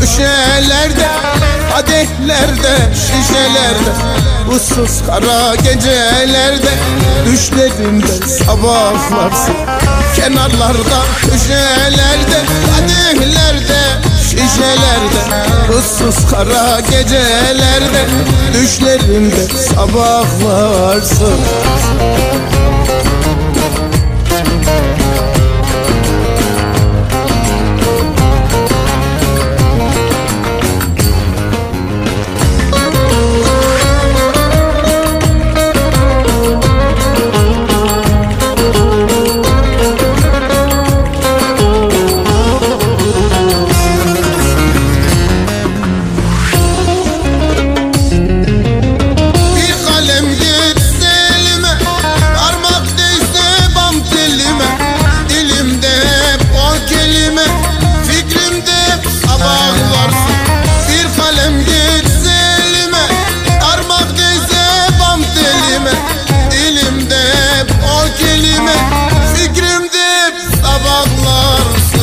köşelerde Kadehlerde, şişelerde Ussuz kara gecelerde Düşlerimde sabahlarsın Kenarlarda, köşelerde Kadehlerde, şişelerde Ussuz kara gecelerde Düşlerimde sabahlarsın hep sabahlarsın Bir kalem geçse elime Parmak o kelime Fikrimde hep sabahlarsın.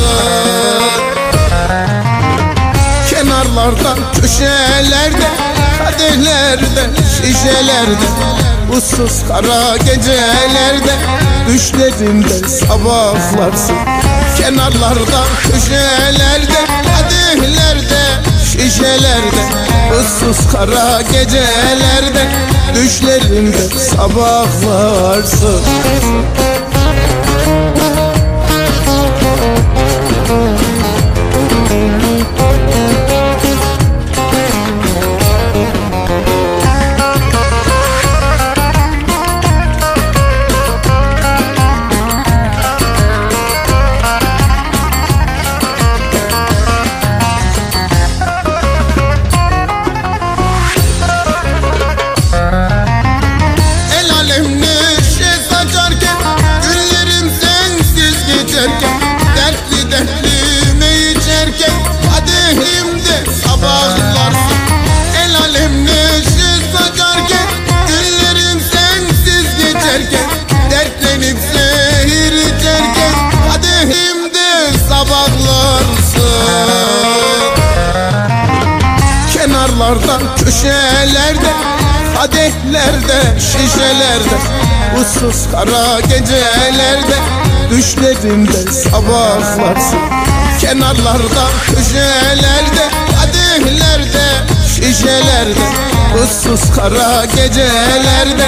Kenarlarda, köşelerde, kadehlerde, şişelerde Ussuz kara gecelerde, düşlerimde sabahlarsın. Kenarlarda, köşelerde, şişelerde Ussuz kara gecelerde, düşlerimde sabahlarsın El köşelerde Kadehlerde, şişelerde Ussuz kara gecelerde Düşlerimde sabahlarsın Kenarlarda, köşelerde Kadehlerde, şişelerde Ussuz kara gecelerde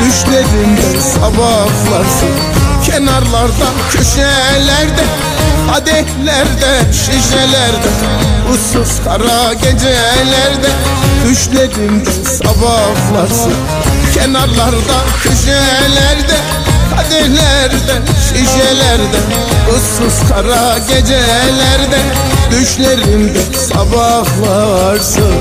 Düşlerimde sabahlarsın Kenarlarda, köşelerde Kadehlerde, şişelerde Ussuz kara gecelerde Düşlerimde sabahlarsın Kenarlarda, köşelerde Kadehlerde, şişelerde Ussuz kara gecelerde Düşlerimde sabahlarsın